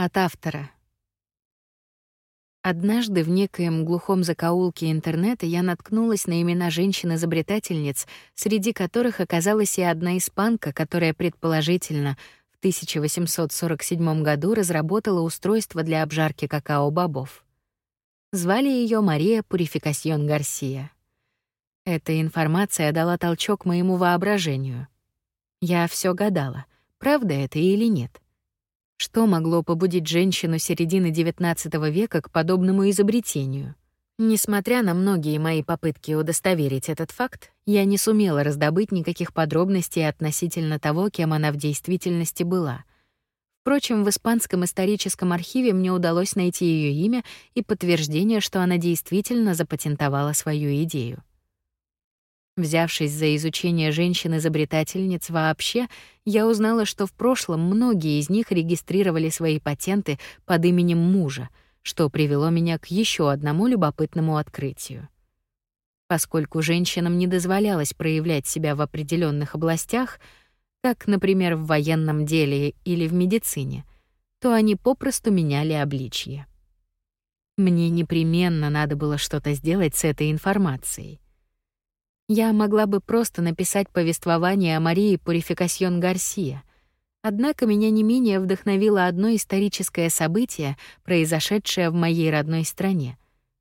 От автора. Однажды в некоем глухом закоулке интернета я наткнулась на имена женщин-изобретательниц, среди которых оказалась и одна испанка, которая предположительно в 1847 году разработала устройство для обжарки какао-бобов. Звали ее Мария Пурификасьон Гарсия. Эта информация дала толчок моему воображению. Я все гадала, правда это или нет. Что могло побудить женщину середины XIX века к подобному изобретению? Несмотря на многие мои попытки удостоверить этот факт, я не сумела раздобыть никаких подробностей относительно того, кем она в действительности была. Впрочем, в испанском историческом архиве мне удалось найти ее имя и подтверждение, что она действительно запатентовала свою идею. Взявшись за изучение женщин-изобретательниц вообще, я узнала, что в прошлом многие из них регистрировали свои патенты под именем мужа, что привело меня к еще одному любопытному открытию. Поскольку женщинам не дозволялось проявлять себя в определенных областях, как, например, в военном деле или в медицине, то они попросту меняли обличье. Мне непременно надо было что-то сделать с этой информацией. Я могла бы просто написать повествование о Марии Пурификасьон Гарсия. Однако меня не менее вдохновило одно историческое событие, произошедшее в моей родной стране.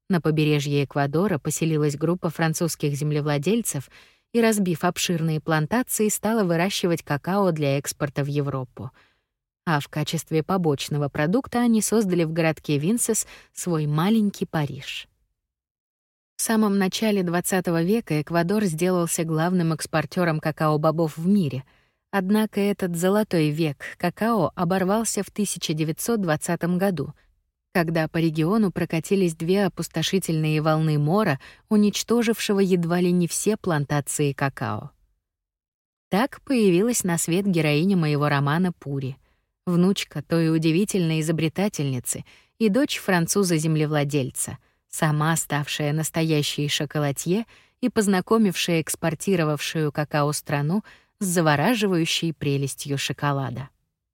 На побережье Эквадора поселилась группа французских землевладельцев и, разбив обширные плантации, стала выращивать какао для экспорта в Европу. А в качестве побочного продукта они создали в городке Винсес свой маленький Париж. В самом начале XX века Эквадор сделался главным экспортером какао-бобов в мире. Однако этот золотой век какао оборвался в 1920 году, когда по региону прокатились две опустошительные волны мора, уничтожившего едва ли не все плантации какао. Так появилась на свет героиня моего романа Пури, внучка той удивительной изобретательницы и дочь француза-землевладельца — сама ставшая настоящей шоколадье и познакомившая экспортировавшую какао-страну с завораживающей прелестью шоколада.